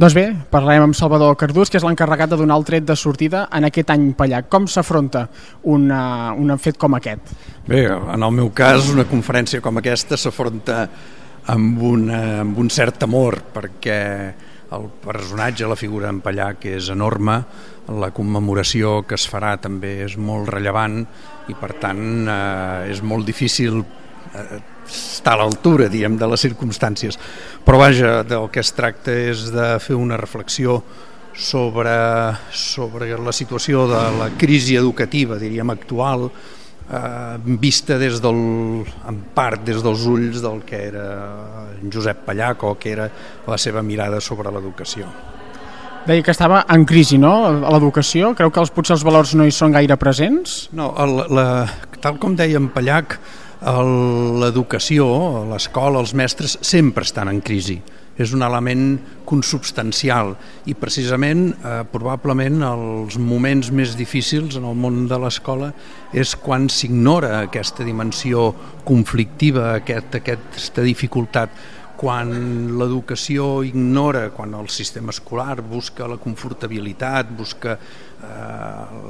Doncs bé, parlarem amb Salvador Cardús, que és l'encarregat de donar el tret de sortida en aquest any Pallac. Com s'afronta un, uh, un fet com aquest? Bé, en el meu cas, una conferència com aquesta s'afronta amb, una, amb un cert temor, perquè el personatge, la figura en Pallac és enorme, la commemoració que es farà també és molt rellevant i per tant eh, és molt difícil eh, està a l'altura, diem, de les circumstàncies. Però vaja, del que es tracta és de fer una reflexió sobre, sobre la situació de la crisi educativa, diríem, actual, eh, vista des del, en part des dels ulls del que era Josep Pallac o que era la seva mirada sobre l'educació. Deia que estava en crisi, no?, a l'educació. Creu que els, potser els valors no hi són gaire presents? No, el, la, tal com deia en Pallac, l'educació, l'escola, els mestres sempre estan en crisi. És un element consubstancial i precisament eh, probablement els moments més difícils en el món de l'escola és quan s'ignora aquesta dimensió conflictiva, aquest, aquesta dificultat quan l'educació ignora, quan el sistema escolar busca la confortabilitat, busca eh,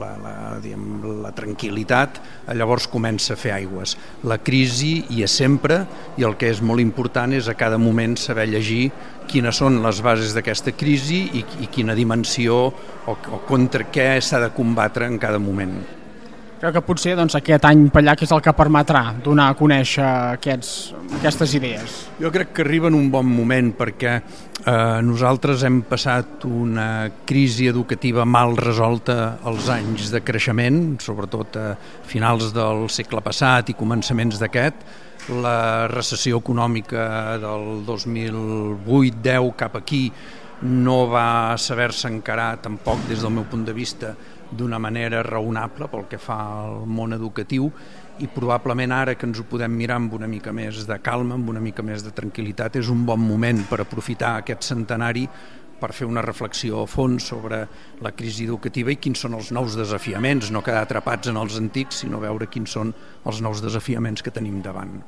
la, la, diguem, la tranquil·litat, llavors comença a fer aigües. La crisi hi és sempre i el que és molt important és a cada moment saber llegir quines són les bases d'aquesta crisi i, i quina dimensió o, o contra què s'ha de combatre en cada moment. Crec que potser doncs, aquest any Pallac és el que permetrà donar a conèixer aquests, aquestes idees. Jo crec que arriba en un bon moment perquè eh, nosaltres hem passat una crisi educativa mal resolta als anys de creixement, sobretot a finals del segle passat i començaments d'aquest, la recessió econòmica del 2008-10 cap aquí no va saber-se encarar tampoc des del meu punt de vista d'una manera raonable pel que fa al món educatiu i probablement ara que ens ho podem mirar amb una mica més de calma, amb una mica més de tranquil·litat, és un bon moment per aprofitar aquest centenari per fer una reflexió a fons sobre la crisi educativa i quins són els nous desafiaments, no quedar atrapats en els antics, sinó veure quins són els nous desafiaments que tenim davant.